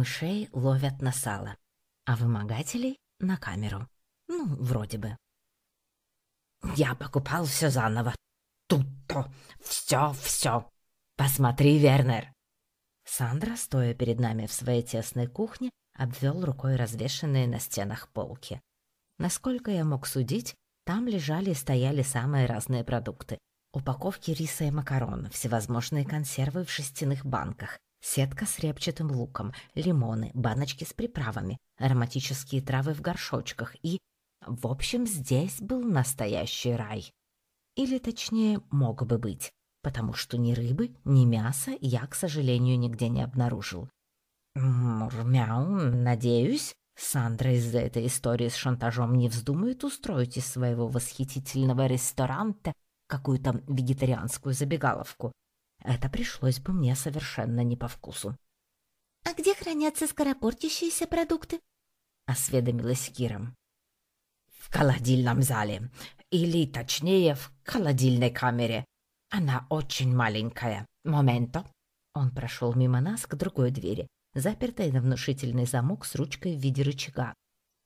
Мышей ловят на сало, а вымогателей — на камеру. Ну, вроде бы. Я покупал все заново. Тут-то. Все-все. Посмотри, Вернер. Сандра, стоя перед нами в своей тесной кухне, обвел рукой развешанные на стенах полки. Насколько я мог судить, там лежали и стояли самые разные продукты. Упаковки риса и макарон, всевозможные консервы в шестяных банках, сетка с репчатым луком, лимоны, баночки с приправами, ароматические травы в горшочках и... В общем, здесь был настоящий рай. Или, точнее, мог бы быть, потому что ни рыбы, ни мяса я, к сожалению, нигде не обнаружил. Мурмяу, надеюсь, Сандра из-за этой истории с шантажом не вздумает устроить из своего восхитительного ресторанта какую-то вегетарианскую забегаловку. Это пришлось бы мне совершенно не по вкусу. «А где хранятся скоропортящиеся продукты?» — осведомилась Кира. «В холодильном зале, или, точнее, в холодильной камере. Она очень маленькая. Моменто». Он прошел мимо нас к другой двери, запертой на внушительный замок с ручкой в виде рычага.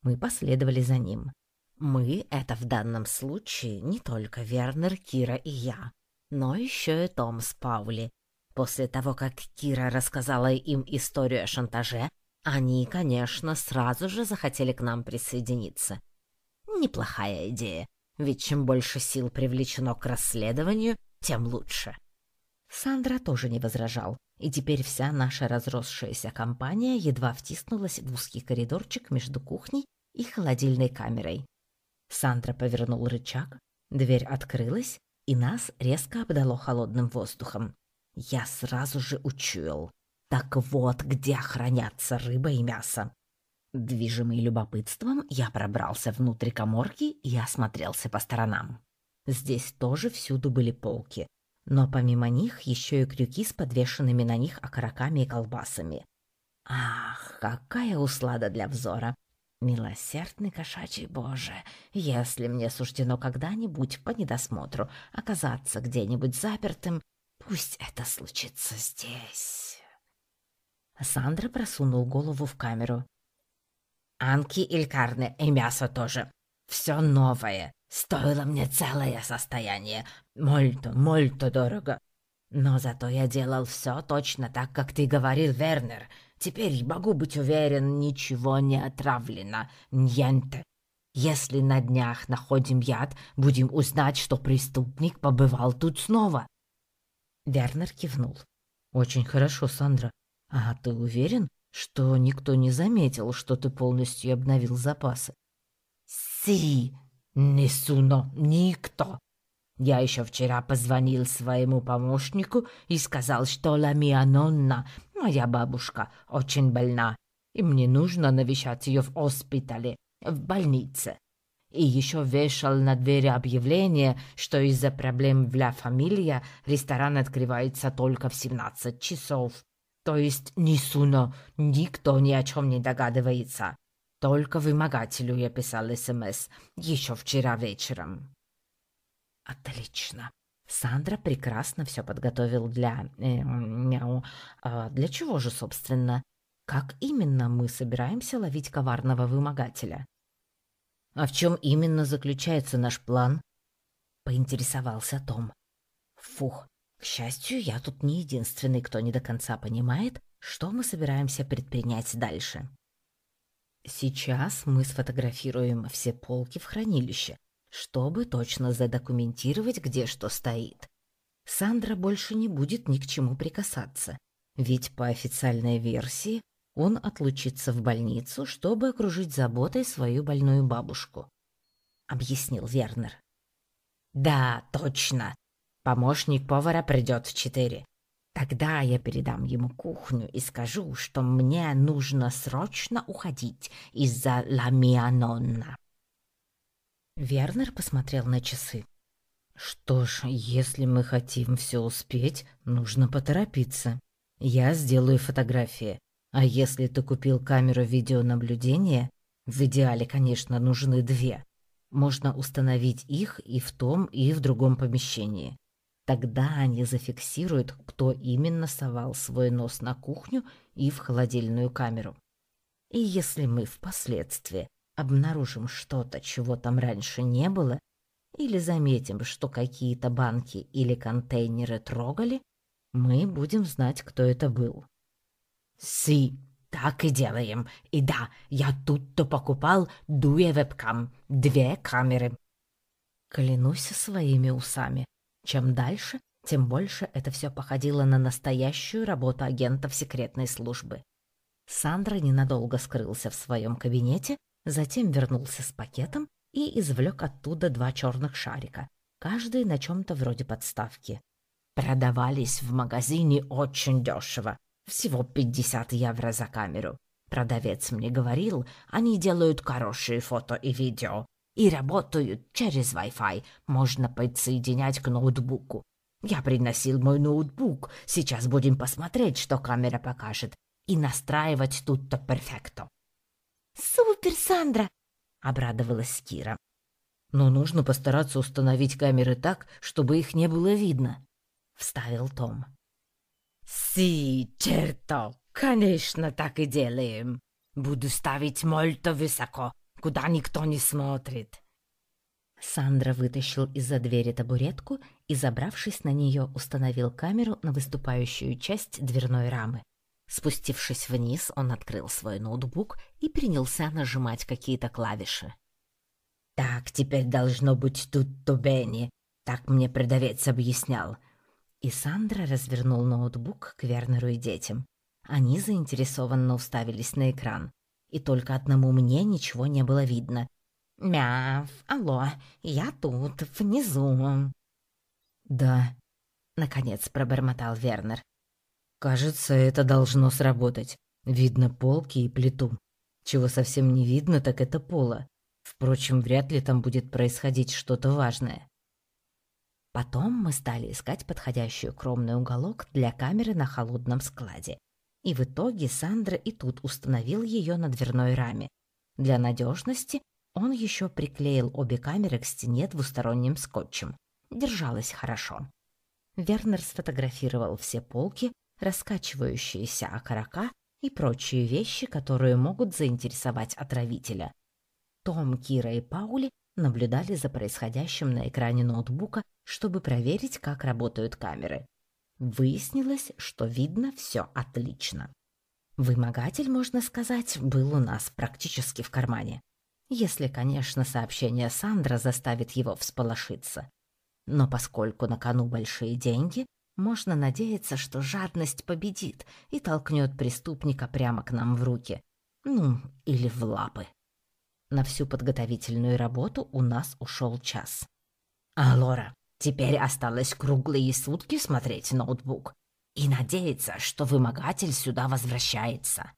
Мы последовали за ним. Мы — это в данном случае не только Вернер, Кира и я, но еще и Том с Паули. После того, как Кира рассказала им историю о шантаже, они, конечно, сразу же захотели к нам присоединиться. Неплохая идея, ведь чем больше сил привлечено к расследованию, тем лучше. Сандра тоже не возражал, и теперь вся наша разросшаяся компания едва втиснулась в узкий коридорчик между кухней и холодильной камерой. Сандра повернул рычаг, дверь открылась, и нас резко обдало холодным воздухом. Я сразу же учуял. Так вот, где хранятся рыба и мясо. Движимый любопытством, я пробрался внутрь коморки и осмотрелся по сторонам. Здесь тоже всюду были полки, но помимо них еще и крюки с подвешенными на них окороками и колбасами. Ах, какая услада для взора! Милосердный кошачий Боже, если мне суждено когда-нибудь по недосмотру оказаться где-нибудь запертым, пусть это случится здесь. Сандра просунул голову в камеру. «Анки и и мясо тоже. Все новое. Стоило мне целое состояние. Мольто, мольто дорого. Но зато я делал все точно так, как ты говорил, Вернер. Теперь могу быть уверен, ничего не отравлено. Ньенте. Если на днях находим яд, будем узнать, что преступник побывал тут снова. Вернер кивнул. Очень хорошо, Сандра. А ты уверен, что никто не заметил, что ты полностью обновил запасы? Си, Несуно, никто. Я еще вчера позвонил своему помощнику и сказал, что Ламия Нонна, моя бабушка, очень больна, и мне нужно навещать ее в госпитале, в больнице. И еще вешал на двери объявление, что из-за проблем в Ла Фамилия ресторан открывается только в 17 часов. То есть ни Суно, никто ни о чем не догадывается. Только вымогателю я писал СМС еще вчера вечером. Отлично. Сандра прекрасно все подготовил для... Э, мяу. А для чего же, собственно? Как именно мы собираемся ловить коварного вымогателя? А в чем именно заключается наш план? Поинтересовался Том. Фух, к счастью, я тут не единственный, кто не до конца понимает, что мы собираемся предпринять дальше. Сейчас мы сфотографируем все полки в хранилище, чтобы точно задокументировать, где что стоит. Сандра больше не будет ни к чему прикасаться, ведь по официальной версии он отлучится в больницу, чтобы окружить заботой свою больную бабушку, объяснил Вернер. Да, точно. Помощник повара придет в четыре. Тогда я передам ему кухню и скажу, что мне нужно срочно уходить из-за ламианонна. Вернер посмотрел на часы. Что ж, если мы хотим все успеть, нужно поторопиться. Я сделаю фотографии. А если ты купил камеру видеонаблюдения, в идеале, конечно, нужны две. Можно установить их и в том, и в другом помещении. Тогда они зафиксируют, кто именно совал свой нос на кухню и в холодильную камеру. И если мы впоследствии обнаружим что-то, чего там раньше не было, или заметим, что какие-то банки или контейнеры трогали, мы будем знать, кто это был. «Си, так и делаем. И да, я тут-то покупал дуе вебкам, две камеры». Клянусь своими усами. Чем дальше, тем больше это все походило на настоящую работу агентов секретной службы. Сандра ненадолго скрылся в своем кабинете, затем вернулся с пакетом и извлек оттуда два черных шарика, каждый на чем-то вроде подставки. Продавались в магазине очень дешево, всего 50 евро за камеру. Продавец мне говорил, они делают хорошие фото и видео и работают через Wi-Fi, можно подсоединять к ноутбуку. Я приносил мой ноутбук, сейчас будем посмотреть, что камера покажет, и настраивать тут-то перфекто. «Супер, Сандра!» — обрадовалась Кира. «Но нужно постараться установить камеры так, чтобы их не было видно», — вставил Том. «Си, черто, конечно, так и делаем. Буду ставить мольто высоко, куда никто не смотрит». Сандра вытащил из-за двери табуретку и, забравшись на нее, установил камеру на выступающую часть дверной рамы. Спустившись вниз, он открыл свой ноутбук и принялся нажимать какие-то клавиши. «Так теперь должно быть тут Тобени», так мне продавец объяснял. И Сандра развернул ноутбук к Вернеру и детям. Они заинтересованно уставились на экран. И только одному мне ничего не было видно. «Мяв, алло, я тут, внизу». «Да», — наконец пробормотал Вернер. Кажется, это должно сработать. Видно полки и плиту. Чего совсем не видно, так это пола. Впрочем, вряд ли там будет происходить что-то важное. Потом мы стали искать подходящий укромный уголок для камеры на холодном складе. И в итоге Сандра и тут установил ее на дверной раме. Для надежности он еще приклеил обе камеры к стене двусторонним скотчем. Держалось хорошо. Вернер сфотографировал все полки, раскачивающиеся окорока и прочие вещи, которые могут заинтересовать отравителя. Том, Кира и Паули наблюдали за происходящим на экране ноутбука, чтобы проверить, как работают камеры. Выяснилось, что видно все отлично. Вымогатель, можно сказать, был у нас практически в кармане. Если, конечно, сообщение Сандра заставит его всполошиться. Но поскольку на кону большие деньги, можно надеяться, что жадность победит и толкнет преступника прямо к нам в руки. Ну, или в лапы. На всю подготовительную работу у нас ушел час. А, Лора, теперь осталось круглые сутки смотреть ноутбук и надеяться, что вымогатель сюда возвращается.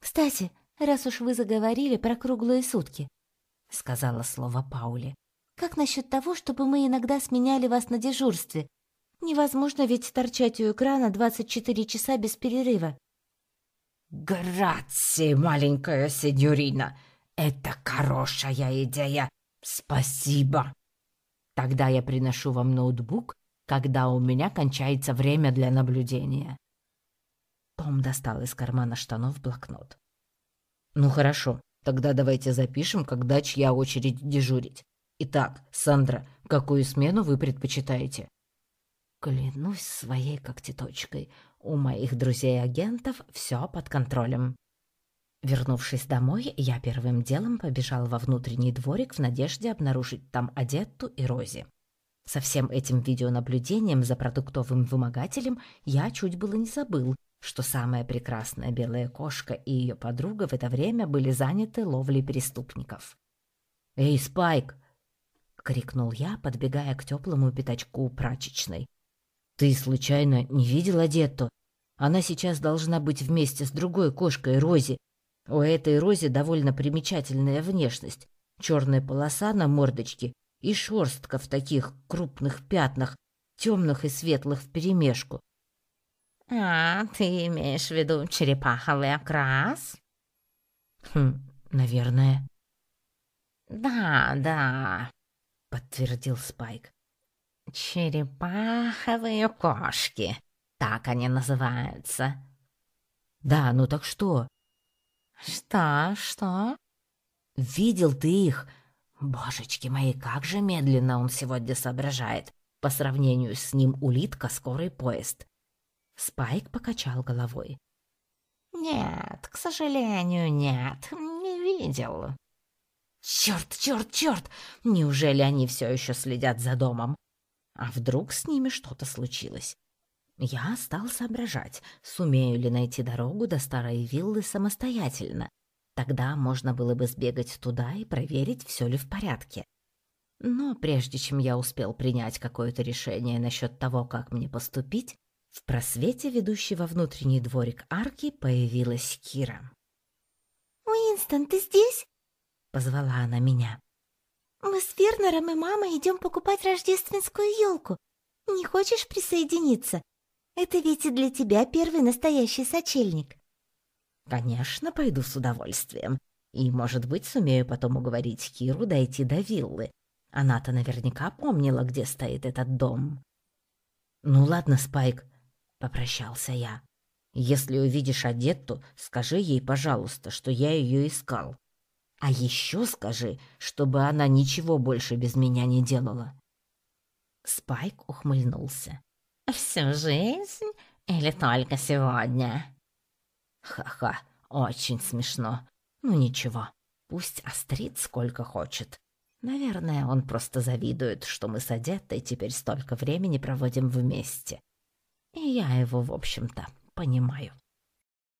«Кстати, раз уж вы заговорили про круглые сутки», — сказала слово Паули, «как насчет того, чтобы мы иногда сменяли вас на дежурстве, Невозможно ведь торчать у экрана 24 часа без перерыва. Грации, маленькая сеньорина. Это хорошая идея. Спасибо. Тогда я приношу вам ноутбук, когда у меня кончается время для наблюдения. Том достал из кармана штанов блокнот. Ну хорошо, тогда давайте запишем, когда чья очередь дежурить. Итак, Сандра, какую смену вы предпочитаете? Клянусь своей когтеточкой, у моих друзей-агентов все под контролем. Вернувшись домой, я первым делом побежал во внутренний дворик в надежде обнаружить там Адетту и Рози. Со всем этим видеонаблюдением за продуктовым вымогателем я чуть было не забыл, что самая прекрасная белая кошка и ее подруга в это время были заняты ловлей преступников. «Эй, Спайк!» — крикнул я, подбегая к теплому пятачку прачечной. Ты случайно не видел Адетту? Она сейчас должна быть вместе с другой кошкой Рози. У этой Рози довольно примечательная внешность. Черная полоса на мордочке и шерстка в таких крупных пятнах, темных и светлых вперемешку. «А, ты имеешь в виду черепаховый окрас?» «Хм, наверное». «Да, да», — подтвердил Спайк. «Черепаховые кошки, так они называются». «Да, ну так что?» «Что, что?» «Видел ты их? Божечки мои, как же медленно он сегодня соображает. По сравнению с ним улитка — скорый поезд». Спайк покачал головой. «Нет, к сожалению, нет, не видел». «Черт, черт, черт! Неужели они все еще следят за домом? А вдруг с ними что-то случилось?» Я стал соображать, сумею ли найти дорогу до старой виллы самостоятельно. Тогда можно было бы сбегать туда и проверить, все ли в порядке. Но прежде чем я успел принять какое-то решение насчет того, как мне поступить, в просвете, ведущей во внутренний дворик арки, появилась Кира. «Уинстон, ты здесь?» — позвала она меня. «Мы с Вернером и мамой идем покупать рождественскую елку. Не хочешь присоединиться? Это ведь и для тебя первый настоящий сочельник». «Конечно, пойду с удовольствием. И, может быть, сумею потом уговорить Киру дойти до виллы. Она-то наверняка помнила, где стоит этот дом». «Ну ладно, Спайк, попрощался я. Если увидишь Адетту, скажи ей, пожалуйста, что я ее искал. А еще скажи, чтобы она ничего больше без меня не делала. Спайк ухмыльнулся. «Всю жизнь или только сегодня?» «Ха-ха, очень смешно. Ну ничего, пусть острит сколько хочет. Наверное, он просто завидует, что мы с Адеттой теперь столько времени проводим вместе. И я его, в общем-то, понимаю.